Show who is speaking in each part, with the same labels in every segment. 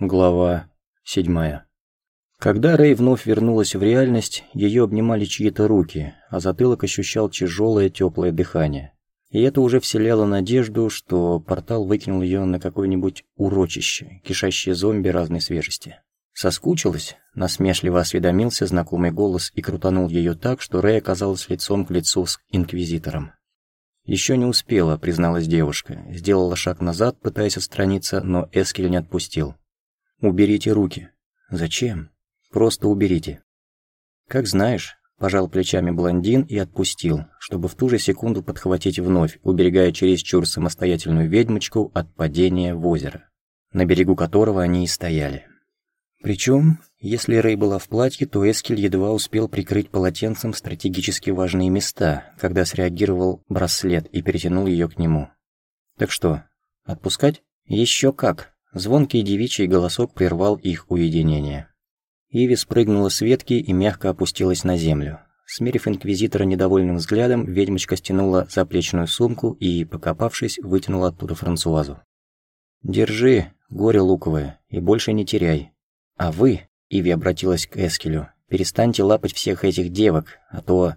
Speaker 1: Глава 7. Когда Рэй вновь вернулась в реальность, ее обнимали чьи-то руки, а затылок ощущал тяжелое теплое дыхание. И это уже вселяло надежду, что портал выкинул ее на какое-нибудь урочище, кишащее зомби разной свежести. Соскучилась? Насмешливо осведомился знакомый голос и крутанул ее так, что Рэй оказалась лицом к лицу с Инквизитором. «Еще не успела», — призналась девушка. Сделала шаг назад, пытаясь отстраниться, но Эскель не отпустил. «Уберите руки». «Зачем?» «Просто уберите». «Как знаешь», – пожал плечами блондин и отпустил, чтобы в ту же секунду подхватить вновь, уберегая чересчур самостоятельную ведьмочку от падения в озеро, на берегу которого они и стояли. Причем, если Рэй была в платье, то Эскель едва успел прикрыть полотенцем стратегически важные места, когда среагировал браслет и перетянул ее к нему. «Так что, отпускать?» «Еще как!» Звонкий девичий голосок прервал их уединение. Иви спрыгнула с ветки и мягко опустилась на землю. Смерив инквизитора недовольным взглядом, ведьмочка стянула заплечную сумку и, покопавшись, вытянула оттуда Франсуазу. «Держи, горе луковое, и больше не теряй. А вы, — Иви обратилась к Эскелю, — перестаньте лапать всех этих девок, а то...»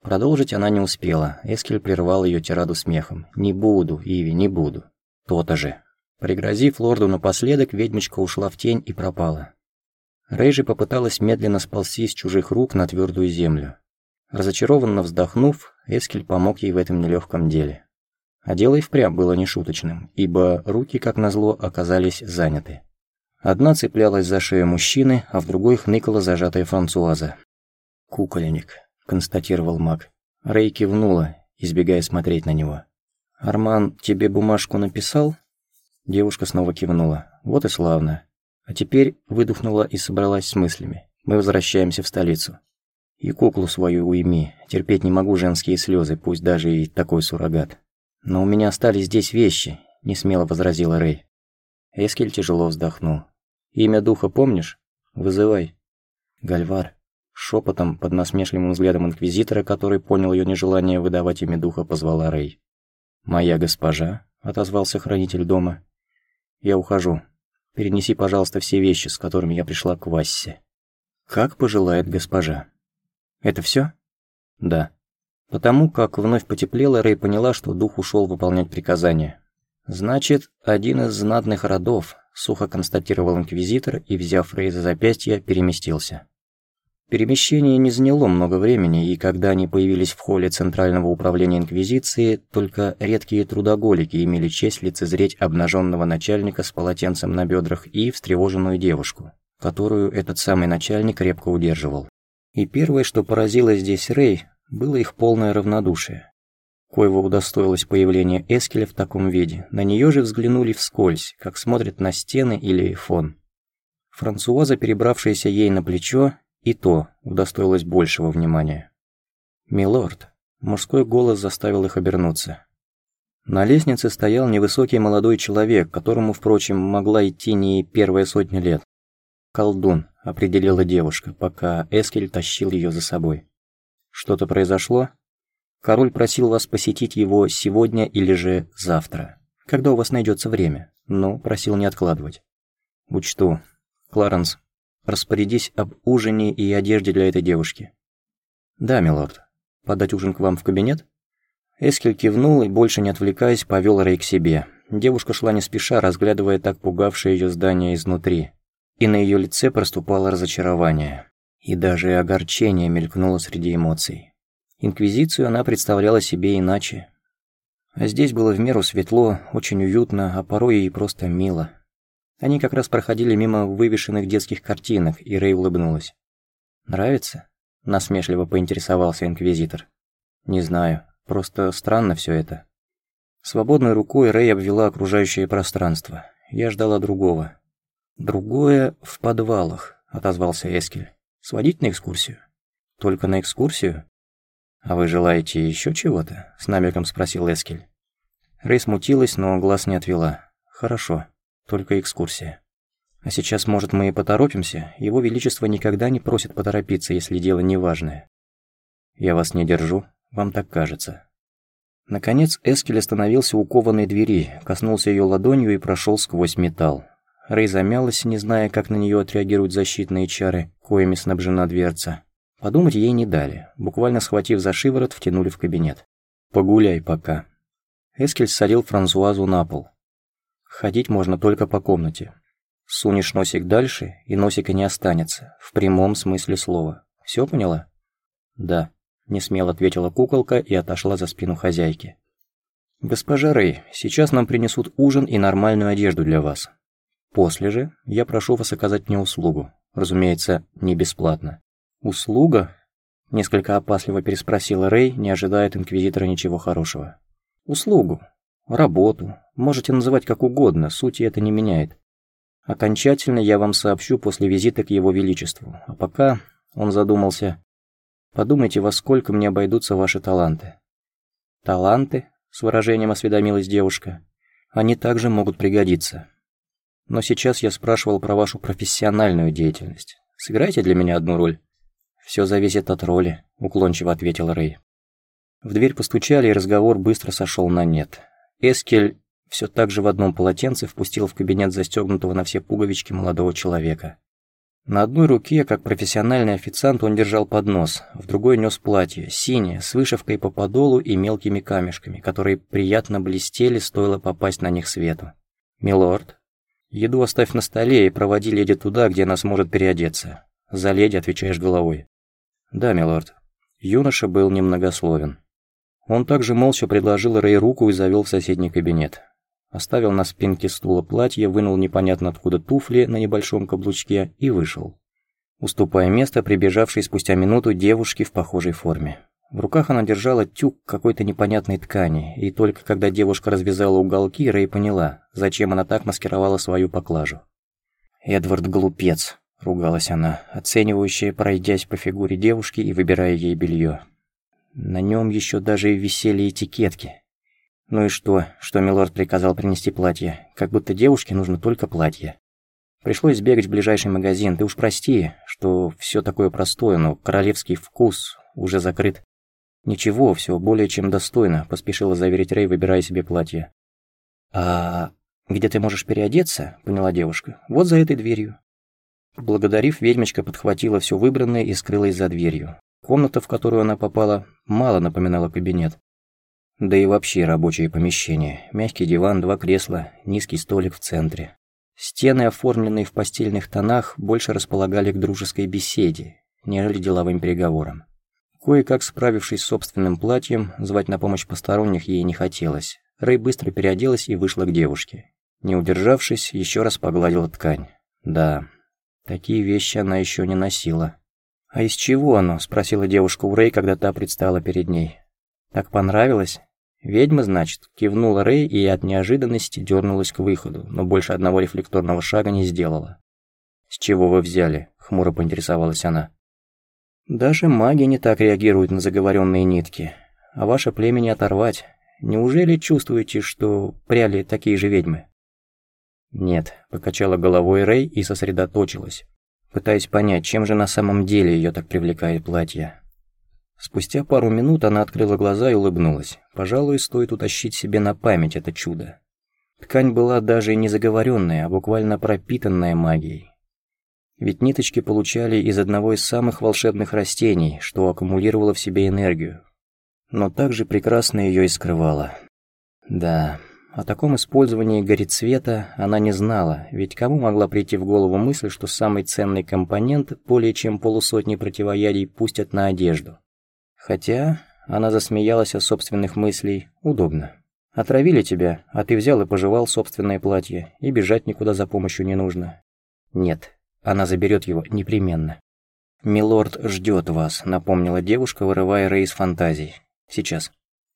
Speaker 1: Продолжить она не успела, Эскель прервал ее тираду смехом. «Не буду, Иви, не буду». «То-то же». Пригрозив лорду напоследок, ведьмочка ушла в тень и пропала. Рейжи попыталась медленно сползти с чужих рук на твердую землю. Разочарованно вздохнув, Эскель помог ей в этом нелегком деле. А дело и впрямь было нешуточным, ибо руки, как назло, оказались заняты. Одна цеплялась за шею мужчины, а в другой хныкала зажатая Франсуаза. «Кукольник», — констатировал маг. Рей кивнула, избегая смотреть на него. «Арман тебе бумажку написал?» Девушка снова кивнула. Вот и славно. А теперь выдохнула и собралась с мыслями. Мы возвращаемся в столицу. И куклу свою уйми. Терпеть не могу женские слезы, пусть даже и такой суррогат. Но у меня остались здесь вещи, не смело возразила Рэй. Эскель тяжело вздохнул. Имя духа помнишь? Вызывай. Гальвар. Шепотом, под насмешливым взглядом инквизитора, который понял ее нежелание выдавать имя духа, позвала Рэй. «Моя госпожа», — отозвался хранитель дома, я ухожу. Перенеси, пожалуйста, все вещи, с которыми я пришла к Вассе. Как пожелает госпожа. Это все? Да. Потому как вновь потеплело, Рэй поняла, что дух ушел выполнять приказание. Значит, один из знатных родов, сухо констатировал инквизитор и, взяв Рэй за запястье, переместился. Перемещение не заняло много времени, и когда они появились в холле Центрального управления Инквизиции, только редкие трудоголики имели честь лицезреть обнаженного начальника с полотенцем на бедрах и встревоженную девушку, которую этот самый начальник крепко удерживал. И первое, что поразило здесь Рэй, было их полное равнодушие. Коего удостоилось появление Эскеля в таком виде, на нее же взглянули вскользь, как смотрят на стены или фон. Франсуаза, перебравшаяся ей на плечо, и то удостоилась большего внимания. «Милорд», мужской голос заставил их обернуться. На лестнице стоял невысокий молодой человек, которому, впрочем, могла идти не первая сотня лет. «Колдун», — определила девушка, пока Эскель тащил ее за собой. «Что-то произошло? Король просил вас посетить его сегодня или же завтра, когда у вас найдется время, но просил не откладывать». «Учту. Кларенс, Распорядись об ужине и одежде для этой девушки». «Да, милорд. Подать ужин к вам в кабинет?» Эскель кивнул и, больше не отвлекаясь, повел Рэй к себе. Девушка шла не спеша, разглядывая так пугавшее ее здание изнутри. И на ее лице проступало разочарование. И даже огорчение мелькнуло среди эмоций. Инквизицию она представляла себе иначе. А здесь было в меру светло, очень уютно, а порой и просто мило. Они как раз проходили мимо вывешенных детских картинок, и Рэй улыбнулась. «Нравится?» – насмешливо поинтересовался инквизитор. «Не знаю, просто странно все это». Свободной рукой Рэй обвела окружающее пространство. Я ждала другого. «Другое в подвалах», – отозвался Эскель. «Сводить на экскурсию?» «Только на экскурсию?» «А вы желаете еще чего-то?» – с намеком спросил Эскель. Рэй смутилась, но глаз не отвела. «Хорошо». Только экскурсия. А сейчас, может, мы и поторопимся? Его Величество никогда не просит поторопиться, если дело неважное. Я вас не держу, вам так кажется. Наконец Эскель остановился у кованой двери, коснулся ее ладонью и прошел сквозь металл. Рэй замялась, не зная, как на нее отреагируют защитные чары, коими снабжена дверца. Подумать ей не дали. Буквально схватив за шиворот, втянули в кабинет. «Погуляй пока». Эскель садил Франсуазу на пол. «Ходить можно только по комнате. Сунешь носик дальше, и носика не останется, в прямом смысле слова. Все поняла?» «Да», — несмело ответила куколка и отошла за спину хозяйки. «Госпожа Рэй, сейчас нам принесут ужин и нормальную одежду для вас. После же я прошу вас оказать мне услугу. Разумеется, не бесплатно. «Услуга?» – несколько опасливо переспросила Рэй, не ожидая от Инквизитора ничего хорошего. «Услугу. Работу. Можете называть как угодно, сути это не меняет. Окончательно я вам сообщу после визита к Его Величеству. А пока...» – он задумался. «Подумайте, во сколько мне обойдутся ваши таланты». «Таланты?» – с выражением осведомилась девушка. «Они также могут пригодиться. Но сейчас я спрашивал про вашу профессиональную деятельность. Сыграйте для меня одну роль». «Все зависит от роли», — уклончиво ответил Рэй. В дверь постучали, и разговор быстро сошел на нет. Эскель все так же в одном полотенце впустил в кабинет застегнутого на все пуговички молодого человека. На одной руке, как профессиональный официант, он держал поднос, в другой нес платье, синее, с вышивкой по подолу и мелкими камешками, которые приятно блестели, стоило попасть на них свету. «Милорд, еду оставь на столе и проводи леди туда, где она сможет переодеться. За леди отвечаешь головой». «Да, милорд». Юноша был немногословен. Он также молча предложил Рэй руку и завел в соседний кабинет. Оставил на спинке стула платье, вынул непонятно откуда туфли на небольшом каблучке и вышел. Уступая место прибежавшей спустя минуту девушке в похожей форме. В руках она держала тюк какой-то непонятной ткани, и только когда девушка развязала уголки, Рэй поняла, зачем она так маскировала свою поклажу. «Эдвард глупец», ругалась она, оценивающая, пройдясь по фигуре девушки и выбирая ей белье. На нем еще даже висели этикетки. Ну и что, что Милорд приказал принести платье? Как будто девушке нужно только платье. Пришлось сбегать в ближайший магазин. Ты уж прости, что все такое простое, но королевский вкус уже закрыт. Ничего, все более чем достойно, поспешила заверить Рэй, выбирая себе платье. А где ты можешь переодеться? поняла девушка. Вот за этой дверью. Благодарив, ведьмочка подхватила все выбранное и скрылась за дверью. Комната, в которую она попала, мало напоминала кабинет. Да и вообще рабочее помещение. Мягкий диван, два кресла, низкий столик в центре. Стены, оформленные в постельных тонах, больше располагали к дружеской беседе, нежели деловым переговорам. Кое-как справившись с собственным платьем, звать на помощь посторонних ей не хотелось. Рэй быстро переоделась и вышла к девушке. Не удержавшись, еще раз погладила ткань. Да, Такие вещи она еще не носила. «А из чего оно?» – спросила девушка у Рэй, когда та предстала перед ней. «Так понравилось?» «Ведьма, значит?» – кивнула Рэй и от неожиданности дернулась к выходу, но больше одного рефлекторного шага не сделала. «С чего вы взяли?» – хмуро поинтересовалась она. «Даже маги не так реагируют на заговоренные нитки. А ваше племя не оторвать. Неужели чувствуете, что пряли такие же ведьмы?» «Нет», — покачала головой Рэй и сосредоточилась, пытаясь понять, чем же на самом деле ее так привлекает платье. Спустя пару минут она открыла глаза и улыбнулась. Пожалуй, стоит утащить себе на память это чудо. Ткань была даже не заговоренная, а буквально пропитанная магией. Ведь ниточки получали из одного из самых волшебных растений, что аккумулировало в себе энергию. Но также прекрасно ее и скрывало. Да, о таком использовании горецвета она не знала, ведь кому могла прийти в голову мысль, что самый ценный компонент более чем полусотни противоядий пустят на одежду. Хотя она засмеялась от собственных мыслей. Удобно. Отравили тебя, а ты взял и пожевал собственное платье, и бежать никуда за помощью не нужно. Нет, она заберет его непременно. «Милорд ждет вас», — напомнила девушка, вырывая Рэй из фантазий. «Сейчас».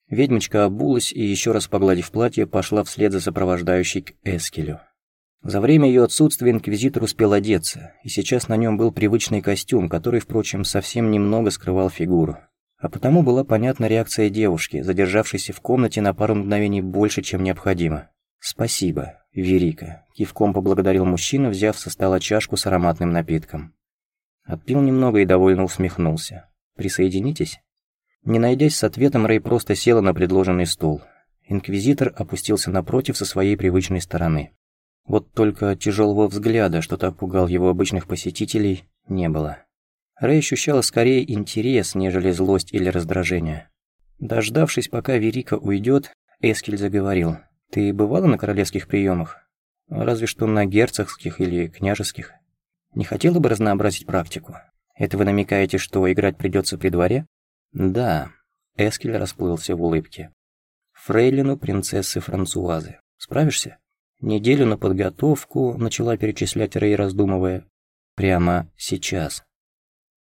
Speaker 1: Ведьмочка обулась и, еще раз погладив платье, пошла вслед за сопровождающей к Эскелю. За время ее отсутствия инквизитор успел одеться, и сейчас на нем был привычный костюм, который, впрочем, совсем немного скрывал фигуру. А потому была понятна реакция девушки, задержавшейся в комнате на пару мгновений больше, чем необходимо. «Спасибо, Верика», — кивком поблагодарил мужчина, взяв со стола чашку с ароматным напитком. Отпил немного и довольно усмехнулся. «Присоединитесь?» Не найдясь с ответом, Рэй просто села на предложенный стул. Инквизитор опустился напротив со своей привычной стороны. Вот только тяжелого взгляда, что так пугал его обычных посетителей, не было. Рэй ощущала скорее интерес, нежели злость или раздражение. Дождавшись, пока Верика уйдет, Эскель заговорил. «Ты бывала на королевских приемах? Разве что на герцогских или княжеских. Не хотела бы разнообразить практику? Это вы намекаете, что играть придется при дворе?» «Да». Эскель расплылся в улыбке. «Фрейлину принцессы Франсуазы. Справишься?» Неделю на подготовку начала перечислять Рэй, раздумывая. «Прямо сейчас».